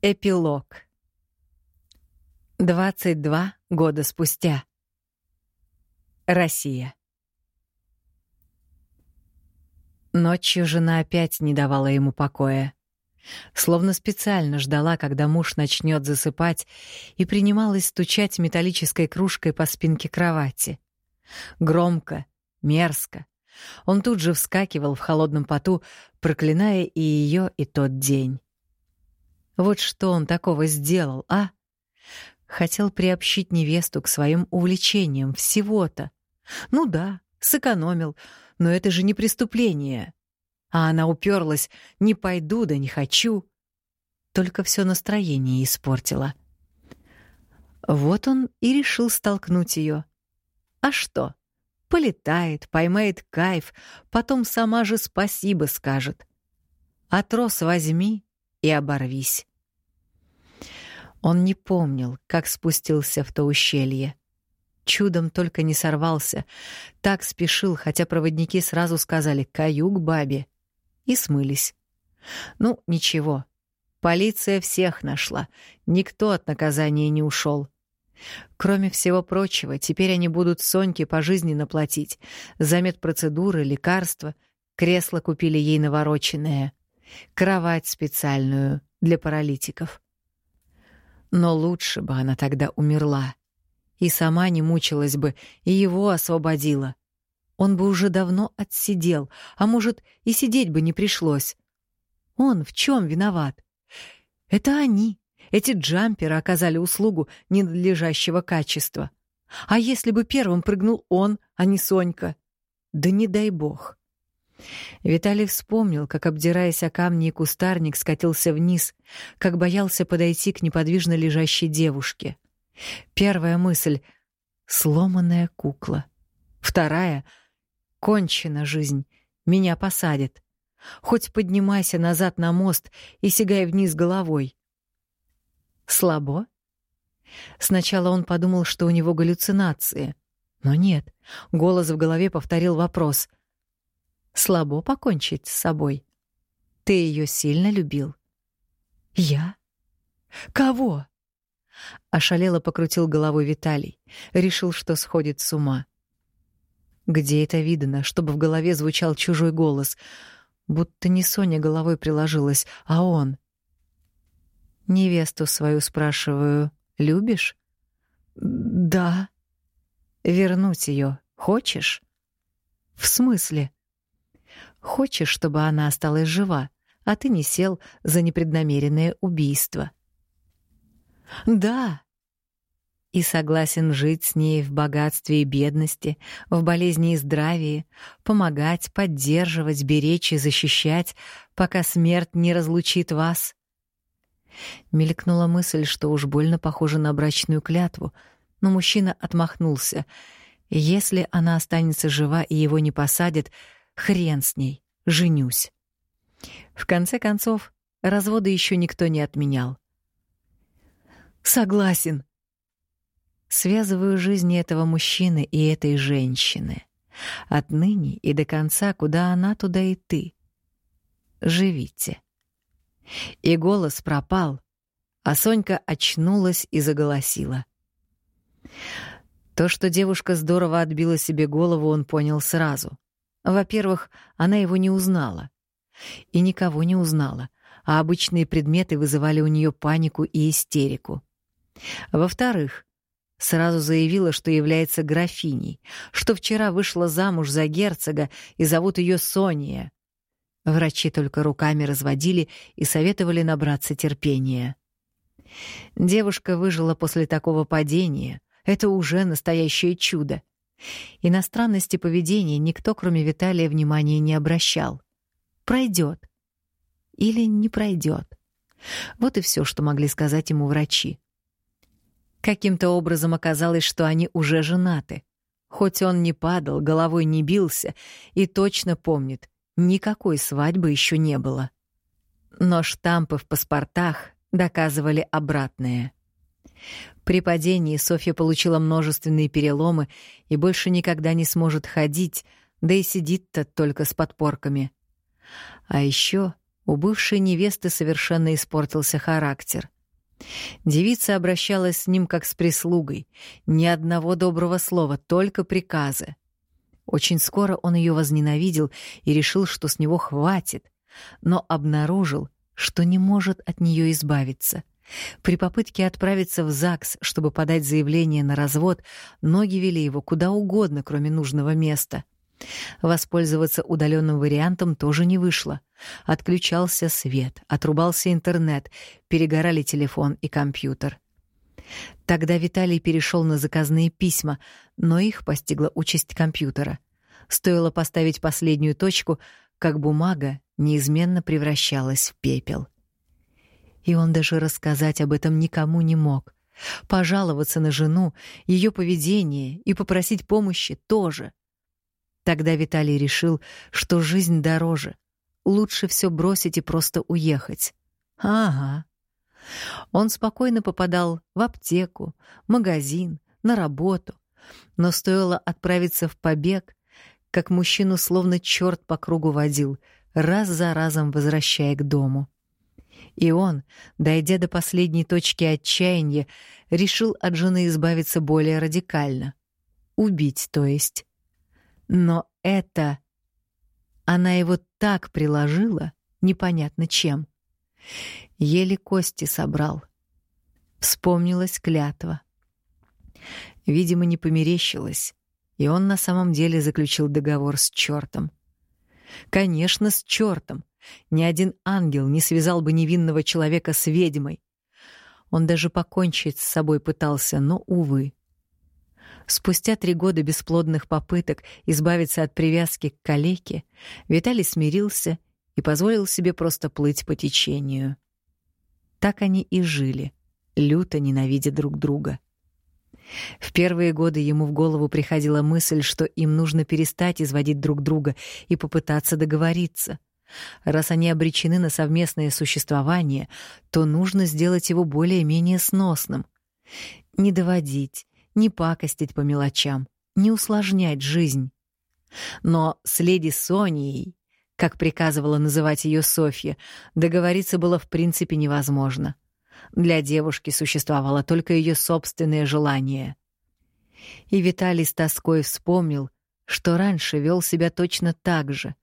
Эпилог. 22 года спустя. Россия. Ночью жена опять не давала ему покоя. Словно специально ждала, когда муж начнет засыпать, и принималась стучать металлической кружкой по спинке кровати. Громко, мерзко. Он тут же вскакивал в холодном поту, проклиная и ее, и тот день. Вот что он такого сделал, а? Хотел приобщить невесту к своим увлечениям всего-то. Ну да, сэкономил, но это же не преступление. А она уперлась «не пойду, да не хочу». Только все настроение испортила. Вот он и решил столкнуть ее. А что? Полетает, поймает кайф, потом сама же спасибо скажет. А трос возьми и оборвись. Он не помнил, как спустился в то ущелье. Чудом только не сорвался. Так спешил, хотя проводники сразу сказали «каюк бабе» и смылись. Ну, ничего. Полиция всех нашла. Никто от наказания не ушел. Кроме всего прочего, теперь они будут Соньке пожизненно платить. За медпроцедуры, лекарства. Кресло купили ей навороченное. Кровать специальную для паралитиков. Но лучше бы она тогда умерла. И сама не мучилась бы, и его освободила. Он бы уже давно отсидел, а может, и сидеть бы не пришлось. Он в чем виноват? Это они, эти джамперы, оказали услугу ненадлежащего качества. А если бы первым прыгнул он, а не Сонька? Да не дай бог. Виталий вспомнил, как, обдираясь о камни и кустарник, скатился вниз, как боялся подойти к неподвижно лежащей девушке. Первая мысль — сломанная кукла. Вторая — кончена жизнь, меня посадят. Хоть поднимайся назад на мост и сигай вниз головой. Слабо? Сначала он подумал, что у него галлюцинации. Но нет, голос в голове повторил вопрос — слабо покончить с собой. Ты ее сильно любил? Я? Кого? Ошалело покрутил головой Виталий, решил, что сходит с ума. Где это видно, чтобы в голове звучал чужой голос, будто не Соня головой приложилась, а он. Невесту свою спрашиваю, любишь? Да. Вернуть ее хочешь? В смысле? Хочешь, чтобы она осталась жива, а ты не сел за непреднамеренное убийство. Да. И согласен жить с ней в богатстве и бедности, в болезни и здравии, помогать, поддерживать, беречь и защищать, пока смерть не разлучит вас. Мелькнула мысль, что уж больно похоже на брачную клятву, но мужчина отмахнулся. Если она останется жива и его не посадят, Хрен с ней, женюсь. В конце концов, развода еще никто не отменял. Согласен. Связываю жизни этого мужчины и этой женщины. Отныне и до конца, куда она, туда и ты. Живите. И голос пропал, а Сонька очнулась и заголосила. То, что девушка здорово отбила себе голову, он понял сразу. Во-первых, она его не узнала. И никого не узнала, а обычные предметы вызывали у нее панику и истерику. Во-вторых, сразу заявила, что является графиней, что вчера вышла замуж за герцога и зовут ее Сония. Врачи только руками разводили и советовали набраться терпения. Девушка выжила после такого падения. Это уже настоящее чудо. И на странности поведения никто, кроме Виталия, внимания не обращал. Пройдет. Или не пройдет. Вот и все, что могли сказать ему врачи. Каким-то образом оказалось, что они уже женаты. Хоть он не падал, головой не бился и точно помнит, никакой свадьбы еще не было. Но штампы в паспортах доказывали обратное. При падении Софья получила множественные переломы и больше никогда не сможет ходить, да и сидит-то только с подпорками. А еще У бывшей невесты совершенно испортился характер. Девица обращалась с ним как с прислугой, ни одного доброго слова, только приказы. Очень скоро он ее возненавидел и решил, что с него хватит, но обнаружил, что не может от нее избавиться. При попытке отправиться в ЗАГС, чтобы подать заявление на развод, ноги вели его куда угодно, кроме нужного места — Воспользоваться удаленным вариантом тоже не вышло. Отключался свет, отрубался интернет, перегорали телефон и компьютер. Тогда Виталий перешел на заказные письма, но их постигла участь компьютера. Стоило поставить последнюю точку, как бумага неизменно превращалась в пепел. И он даже рассказать об этом никому не мог. Пожаловаться на жену, ее поведение и попросить помощи тоже. Тогда Виталий решил, что жизнь дороже. Лучше все бросить и просто уехать. Ага. Он спокойно попадал в аптеку, магазин, на работу. Но стоило отправиться в побег, как мужчину словно черт по кругу водил, раз за разом возвращая к дому. И он, дойдя до последней точки отчаяния, решил от жены избавиться более радикально. Убить, то есть. Но это... Она его так приложила, непонятно чем. Еле кости собрал. Вспомнилась клятва. Видимо, не померещилась, и он на самом деле заключил договор с чертом. Конечно, с чертом. Ни один ангел не связал бы невинного человека с ведьмой. Он даже покончить с собой пытался, но, увы. Спустя три года бесплодных попыток избавиться от привязки к калеке, Виталий смирился и позволил себе просто плыть по течению. Так они и жили, люто ненавидя друг друга. В первые годы ему в голову приходила мысль, что им нужно перестать изводить друг друга и попытаться договориться. Раз они обречены на совместное существование, то нужно сделать его более-менее сносным. Не доводить, не пакостить по мелочам, не усложнять жизнь. Но с леди Сонией, как приказывала называть ее Софья, договориться было в принципе невозможно. Для девушки существовало только ее собственное желание. И Виталий с тоской вспомнил, что раньше вел себя точно так же,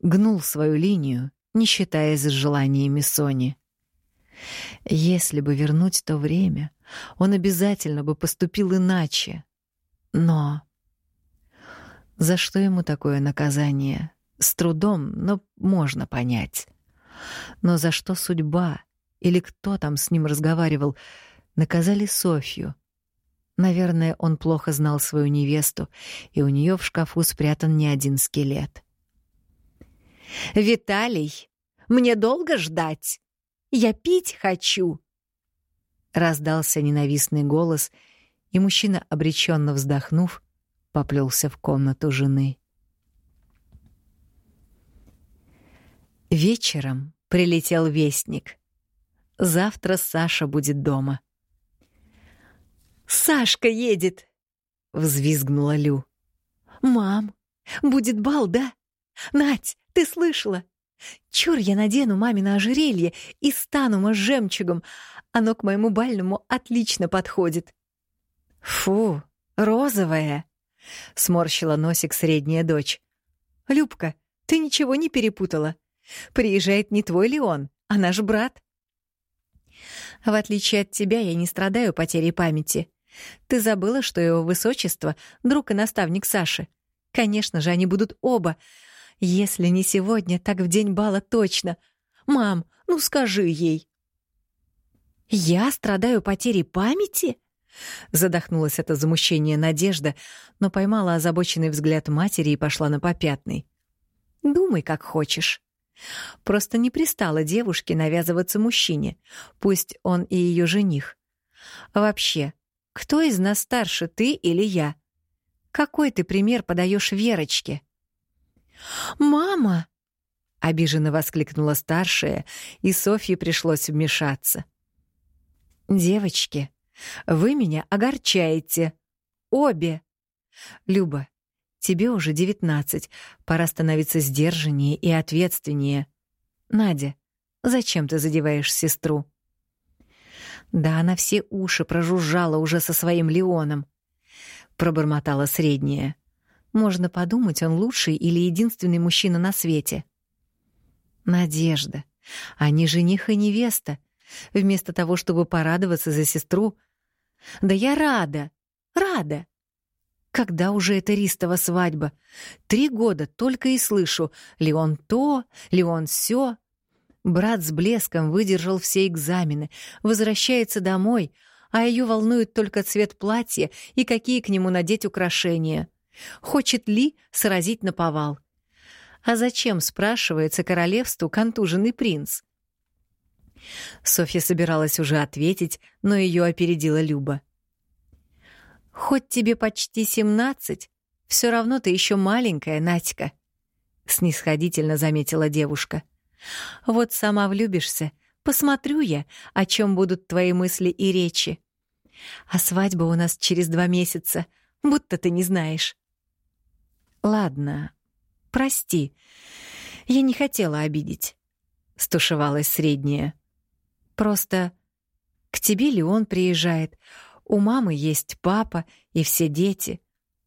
гнул свою линию, не считаясь с желаниями Сони. Если бы вернуть то время, он обязательно бы поступил иначе. Но... За что ему такое наказание? С трудом, но можно понять. Но за что судьба или кто там с ним разговаривал, наказали Софью? Наверное, он плохо знал свою невесту, и у нее в шкафу спрятан не один скелет. «Виталий, мне долго ждать? Я пить хочу!» Раздался ненавистный голос, и мужчина, обреченно вздохнув, поплелся в комнату жены. Вечером прилетел вестник. Завтра Саша будет дома. «Сашка едет!» — взвизгнула Лю. «Мам, будет бал, да? Надь, ты слышала? Чур я надену мамино ожерелье и стану мы жемчугом, оно к моему бальному отлично подходит. Фу, розовая, сморщила носик средняя дочь. Любка, ты ничего не перепутала. Приезжает не твой Леон, а наш брат. В отличие от тебя, я не страдаю потерей памяти. Ты забыла, что его высочество — друг и наставник Саши. Конечно же, они будут оба. Если не сегодня, так в день бала точно. Мам, ну скажи ей. «Я страдаю потерей памяти?» Задохнулась это замущение Надежда, но поймала озабоченный взгляд матери и пошла на попятный. «Думай, как хочешь». Просто не пристала девушке навязываться мужчине, пусть он и ее жених. Вообще, кто из нас старше, ты или я? Какой ты пример подаешь Верочке? «Мама!» — обиженно воскликнула старшая, и Софье пришлось вмешаться. «Девочки, вы меня огорчаете. Обе. Люба, тебе уже девятнадцать, пора становиться сдержаннее и ответственнее. Надя, Зачем ты задеваешь сестру? Да она все уши прожужжала уже со своим Леоном. Пробормотала средняя. Можно подумать, он лучший или единственный мужчина на свете. Надежда. Они жених и невеста. Вместо того, чтобы порадоваться за сестру. Да я рада, рада. Когда уже эта Ристова свадьба? Три года только и слышу. Леон то, Леон сё. Брат с блеском выдержал все экзамены, возвращается домой, а ее волнует только цвет платья и какие к нему надеть украшения. Хочет ли сразить на повал? А зачем, спрашивается, королевству контуженный принц? Софья собиралась уже ответить, но ее опередила Люба. «Хоть тебе почти семнадцать, все равно ты еще маленькая, Надька», — снисходительно заметила девушка. — вот сама влюбишься, посмотрю я, о чем будут твои мысли и речи. А свадьба у нас через два месяца, будто ты не знаешь. Ладно, прости, я не хотела обидеть, — стушевалась средняя. Просто к тебе ли он приезжает? У мамы есть папа и все дети.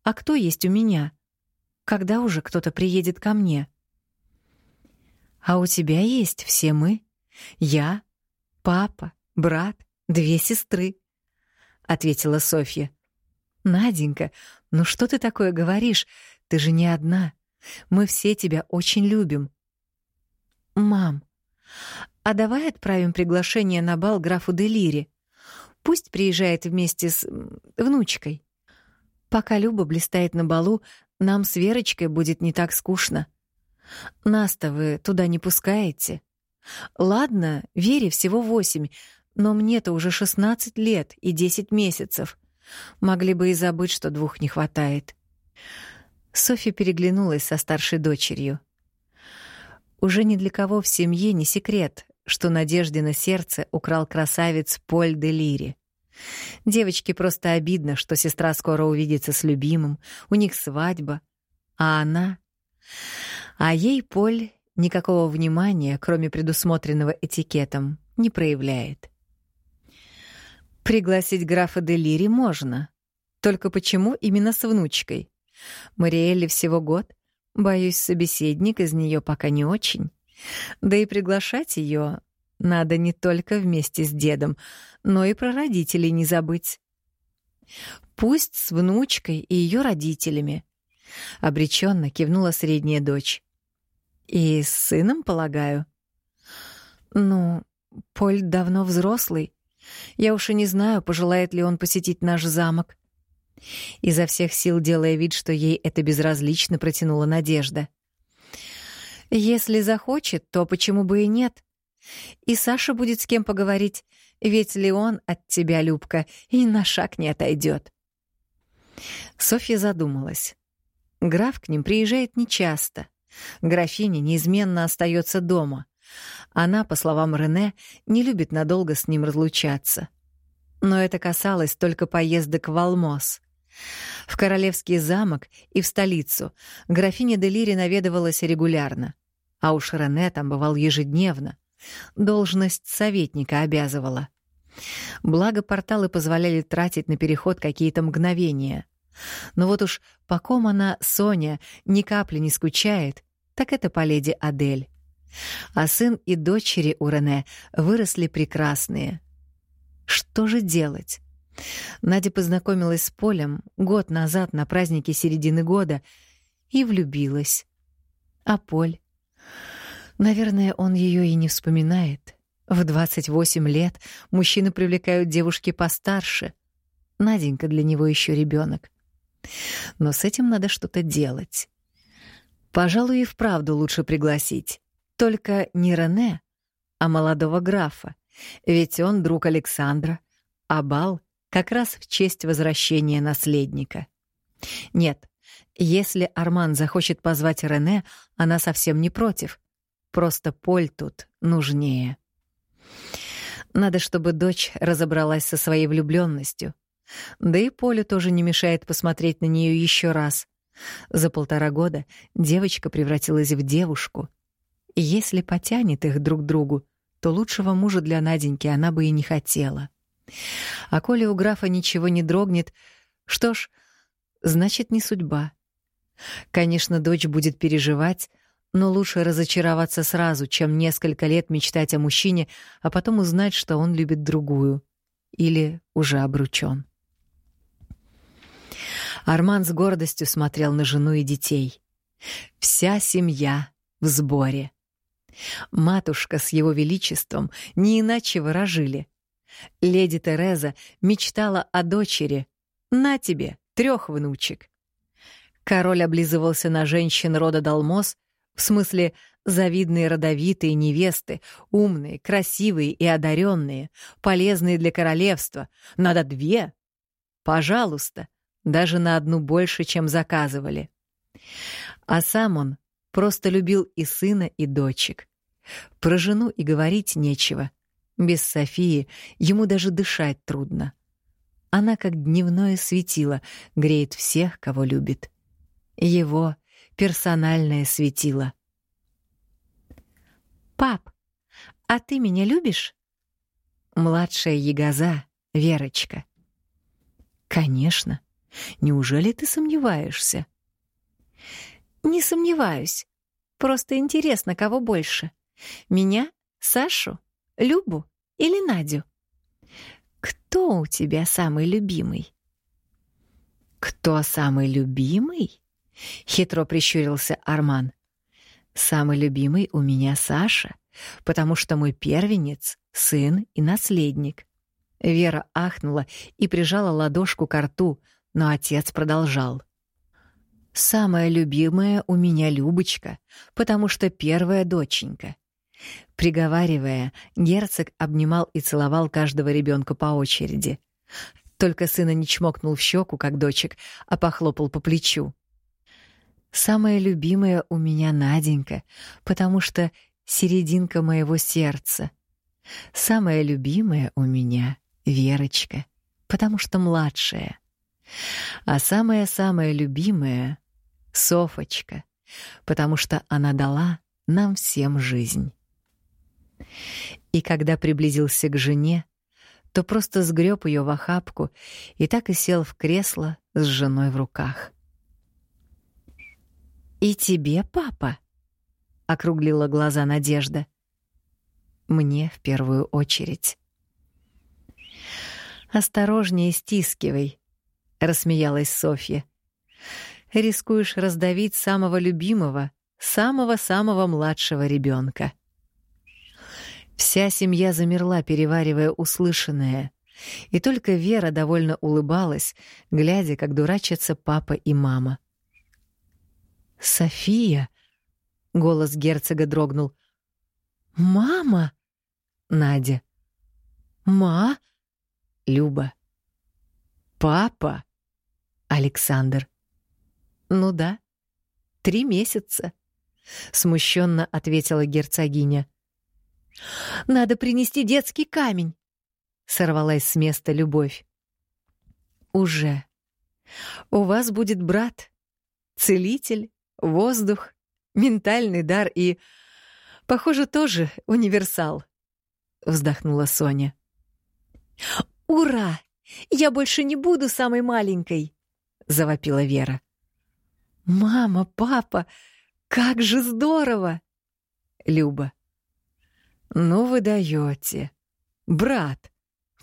А кто есть у меня? Когда уже кто-то приедет ко мне?» А у тебя есть все мы. Я, папа, брат, две сестры, — ответила Софья. Наденька, ну что ты такое говоришь? Ты же не одна. Мы все тебя очень любим. Мам, а давай отправим приглашение на бал графу Делире. Пусть приезжает вместе с внучкой. Пока Люба блистает на балу, нам с Верочкой будет не так скучно. Наста вы туда не пускаете? Ладно, Вере всего восемь, но мне-то уже шестнадцать лет и десять месяцев. Могли бы и забыть, что двух не хватает. Софья переглянулась со старшей дочерью. Уже ни для кого в семье не секрет, что Надежде на сердце украл красавец Поль де Лири. Девочке просто обидно, что сестра скоро увидится с любимым, у них свадьба, а она... А ей Поль никакого внимания, кроме предусмотренного этикетом, не проявляет. Пригласить графа Делири можно. Только почему именно с внучкой? Мариэлле всего год. Боюсь, собеседник из нее пока не очень. Да и приглашать ее надо не только вместе с дедом, но и про родителей не забыть. Пусть с внучкой и ее родителями. Обреченно кивнула средняя дочь. И с сыном, полагаю? Ну, Поль давно взрослый. Я уж и не знаю, пожелает ли он посетить наш замок. Изо всех сил делая вид, что ей это безразлично, протянула Надежда. Если захочет, то почему бы и нет? И Саша будет с кем поговорить, ведь Леон от тебя, Любка, и на шаг не отойдет. Софья задумалась. Граф к ним приезжает нечасто. Графиня неизменно остается дома. Она, по словам Рене, не любит надолго с ним разлучаться. Но это касалось только поездок в Алмос. В королевский замок и в столицу графиня Делири наведывалась регулярно. А уж Рене там бывал ежедневно. Должность советника обязывала. Благо порталы позволяли тратить на переход какие-то мгновения. Но вот уж по ком она, Соня, ни капли не скучает, так это по леди Адель. А сын и дочери у Рене выросли прекрасные. Что же делать? Надя познакомилась с Полем год назад на празднике середины года и влюбилась. А Поль? Наверное, он ее и не вспоминает. В 28 лет мужчины привлекают девушки постарше. Наденька для него еще ребенок. Но с этим надо что-то делать. Пожалуй, и вправду лучше пригласить. Только не Рене, а молодого графа, ведь он друг Александра, а бал как раз в честь возвращения наследника. Нет, если Арман захочет позвать Рене, она совсем не против. Просто Поль тут нужнее. Надо, чтобы дочь разобралась со своей влюбленностью. Да и Полю тоже не мешает посмотреть на нее еще раз. За полтора года девочка превратилась в девушку. Если потянет их друг другу, что лучшего мужа для Наденьки она бы и не хотела. А коли у графа ничего не дрогнет, что ж, значит, не судьба. Конечно, дочь будет переживать, но лучше разочароваться сразу, чем несколько лет мечтать о мужчине, а потом узнать, что он любит другую или уже обручён. Арман с гордостью смотрел на жену и детей. Вся семья в сборе. Матушка с его величеством не иначе выражили. Леди Тереза мечтала о дочери. На тебе, трех внучек. Король облизывался на женщин рода Далмос, в смысле завидные родовитые невесты, умные, красивые и одаренные, полезные для королевства. Надо две. Пожалуйста, даже на одну больше, чем заказывали. А сам он просто любил и сына, и дочек. Про жену и говорить нечего. Без Софии ему даже дышать трудно. Она как дневное светило, греет всех, кого любит. Его персональное светило. «Пап, а ты меня любишь?» Младшая ягоза, Верочка. «Конечно. Неужели ты сомневаешься?» «Не сомневаюсь. Просто интересно, кого больше. Меня, Сашу, Любу или Надю? Кто у тебя самый любимый?» «Кто самый любимый?» — хитро прищурился Арман. «Самый любимый у меня Саша, потому что мой первенец — сын и наследник». Вера ахнула и прижала ладошку к рту, но отец продолжал. «Самая любимая у меня Любочка, потому что первая доченька». Приговаривая, герцог обнимал и целовал каждого ребенка по очереди. Только сына не чмокнул в щеку, как дочек, а похлопал по плечу. «Самая любимая у меня Наденька, потому что серединка моего сердца. Самая любимая у меня Верочка, потому что младшая. А самая-самая любимая — Софочка, потому что она дала нам всем жизнь». И когда приблизился к жене, то просто сгреб ее в охапку и так и сел в кресло с женой в руках. «И тебе, папа?» — округлила глаза Надежда. «Мне в первую очередь». «Осторожнее стискивай», — рассмеялась Софья. «Рискуешь раздавить самого любимого, самого-самого младшего ребенка. Вся семья замерла, переваривая услышанное. И только Вера довольно улыбалась, глядя, как дурачатся папа и мама. «София!» — голос герцога дрогнул. «Мама!» — Надя. «Ма?» — Люба. «Папа?» — Александр. «Ну да, три месяца», — смущенно ответила герцогиня. Надо принести детский камень. Сорвалась с места любовь. Уже. У вас будет брат, целитель, воздух, ментальный дар и, похоже, тоже универсал. Вздохнула Соня. Ура! Я больше не буду самой маленькой, завопила Вера. Мама, папа, как же здорово! Люба. «Ну вы даете. Брат,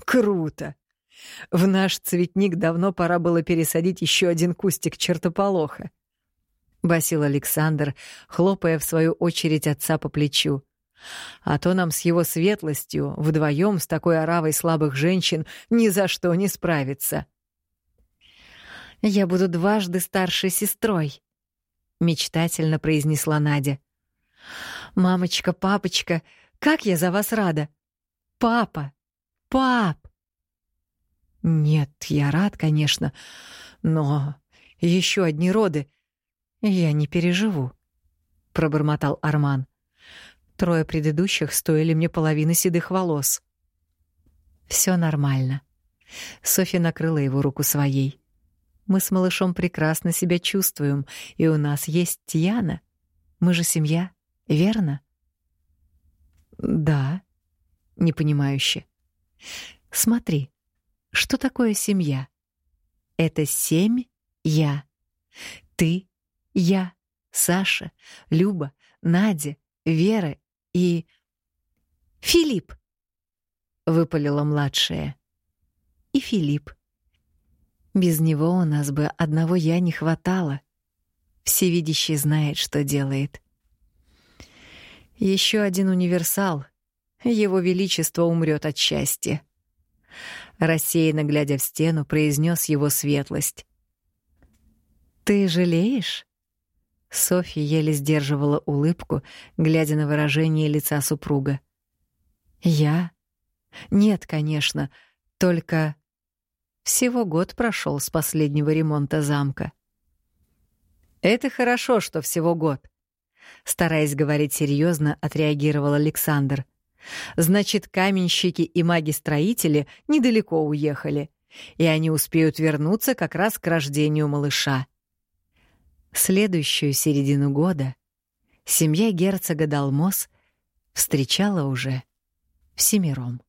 круто! В наш цветник давно пора было пересадить еще один кустик чертополоха», — басил Александр, хлопая в свою очередь отца по плечу. «А то нам с его светлостью вдвоем с такой оравой слабых женщин ни за что не справиться». «Я буду дважды старшей сестрой», — мечтательно произнесла Надя. «Мамочка, папочка, — как я за вас рада! Папа! Пап!» «Нет, я рад, конечно, но еще одни роды я не переживу», — пробормотал Арман. «Трое предыдущих стоили мне половины седых волос». Все нормально». Софья накрыла его руку своей. «Мы с малышом прекрасно себя чувствуем, и у нас есть Тьяна. Мы же семья, верно?» «Да», непонимающе. Смотри, что такое семья? Это семь я. Ты, я, Саша, Люба, Надя, Вера и... Филипп! Выпалила младшая. И Филипп. Без него у нас бы одного я не хватало. Всевидящий знает, что делает. Еще один универсал. Его величество умрет от счастья. Рассеянно глядя в стену, произнес его светлость. Ты жалеешь? Софья еле сдерживала улыбку, глядя на выражение лица супруга. Я? Нет, конечно, только всего год прошел с последнего ремонта замка. Это хорошо, что всего год. Стараясь говорить серьезно, отреагировал Александр. Значит, каменщики и маги-строители недалеко уехали, и они успеют вернуться как раз к рождению малыша. Следующую середину года семья герцога Далмос встречала уже всемиром.